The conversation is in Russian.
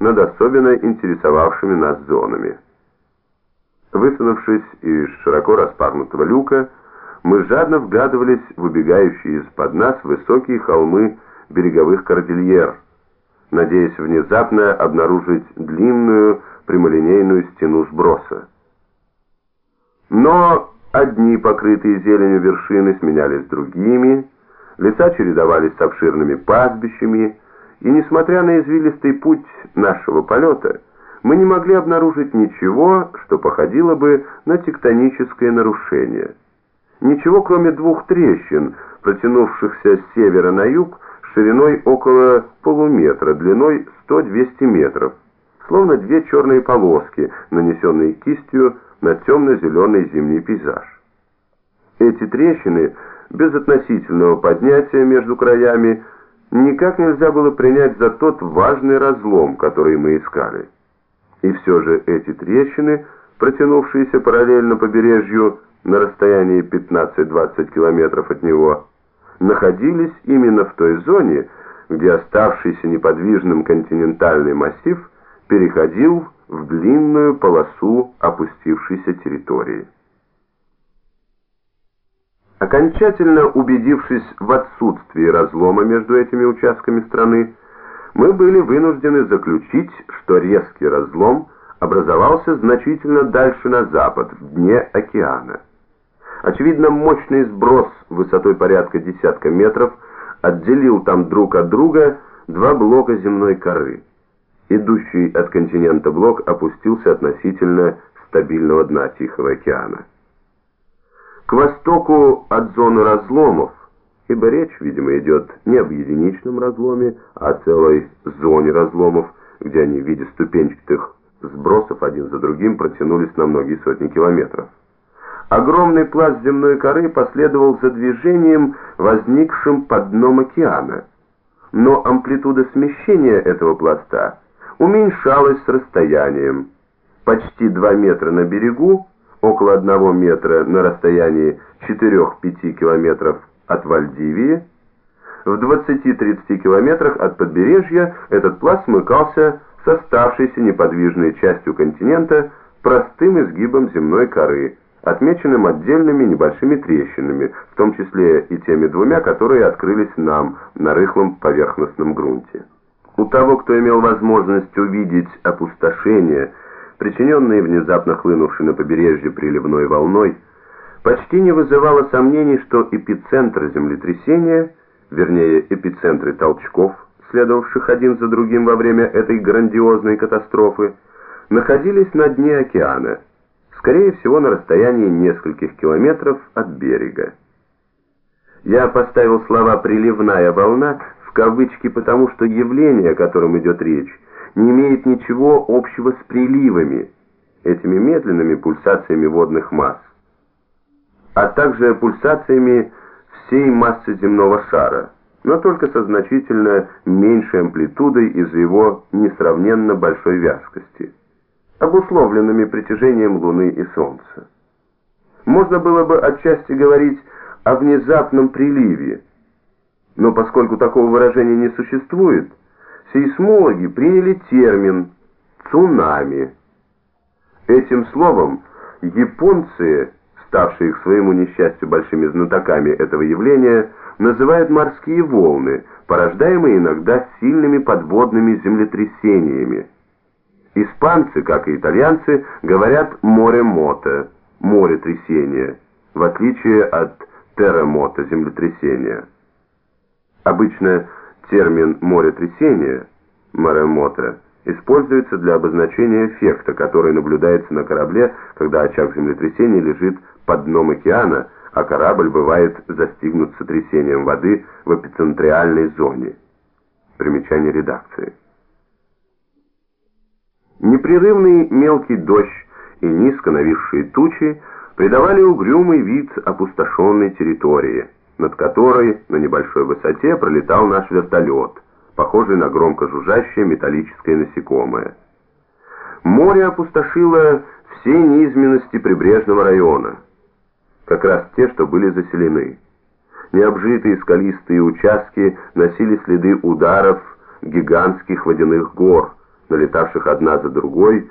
над особенно интересовавшими нас зонами. Высунувшись из широко распахнутого люка, мы жадно вглядывались в убегающие из-под нас высокие холмы береговых кордильер, надеясь внезапно обнаружить длинную прямолинейную стену сброса. Но одни покрытые зеленью вершины сменялись другими, леса чередовались с обширными пастбищами, и несмотря на извилистый путь нашего полета, мы не могли обнаружить ничего, что походило бы на тектоническое нарушение. Ничего, кроме двух трещин, протянувшихся с севера на юг, шириной около полуметра, длиной 100-200 метров, словно две черные полоски, нанесенные кистью на темно-зеленый зимний пейзаж. Эти трещины, без относительного поднятия между краями, никак нельзя было принять за тот важный разлом, который мы искали. И все же эти трещины, протянувшиеся параллельно побережью на расстоянии 15-20 километров от него, находились именно в той зоне, где оставшийся неподвижным континентальный массив переходил в длинную полосу опустившейся территории. Окончательно убедившись в отсутствии разлома между этими участками страны, мы были вынуждены заключить, что резкий разлом образовался значительно дальше на запад, в дне океана. Очевидно, мощный сброс высотой порядка десятка метров отделил там друг от друга два блока земной коры. Идущий от континента блок опустился относительно стабильного дна Тихого океана. К востоку от зоны разломов, ибо речь, видимо, идет не об единичном разломе, а о целой зоне разломов, где они в виде ступенчатых сбросов один за другим протянулись на многие сотни километров. Огромный пласт земной коры последовал за движением, возникшим под дном океана. Но амплитуда смещения этого пласта уменьшалась с расстоянием. Почти 2 метра на берегу, около 1 метра на расстоянии 4-5 километров от Вальдивии. В 20-30 километрах от побережья этот пласт смыкался с оставшейся неподвижной частью континента простым изгибом земной коры, отмеченным отдельными небольшими трещинами, в том числе и теми двумя, которые открылись нам на рыхлом поверхностном грунте. У того, кто имел возможность увидеть опустошение, причиненные внезапно хлынувшей на побережье приливной волной, почти не вызывало сомнений, что эпицентр землетрясения, вернее эпицентры толчков, следовавших один за другим во время этой грандиозной катастрофы, находились на дне океана, скорее всего на расстоянии нескольких километров от берега. Я поставил слова «приливная волна» в кавычки потому, что явление, о котором идет речь, не имеет ничего общего с приливами, этими медленными пульсациями водных масс, а также пульсациями всей массы земного шара, но только со значительно меньшей амплитудой из-за его несравненно большой вязкости, обусловленными притяжением Луны и Солнца. Можно было бы отчасти говорить о внезапном приливе, но поскольку такого выражения не существует, сейсмологи приняли термин «цунами». Этим словом японцы, ставшие к своему несчастью большими знатоками этого явления, называют морские волны, порождаемые иногда сильными подводными землетрясениями. Испанцы, как и итальянцы, говорят «море-мото» – «море трясения», в отличие от «терремото» – землетрясения. Обычно Термин «моретрясение» маремото используется для обозначения эффекта, который наблюдается на корабле, когда очаг землетрясения лежит под дном океана, а корабль бывает застигнут сотрясением воды в эпицентриальной зоне. Примечание редакции. Непрерывный мелкий дождь и низко нависшие тучи придавали угрюмый вид опустошенной территории – над которой на небольшой высоте пролетал наш вертолет, похожий на громко жужжащее металлическое насекомое. Море опустошило все низменности прибрежного района, как раз те, что были заселены. Необжитые скалистые участки носили следы ударов гигантских водяных гор, налетавших одна за другой,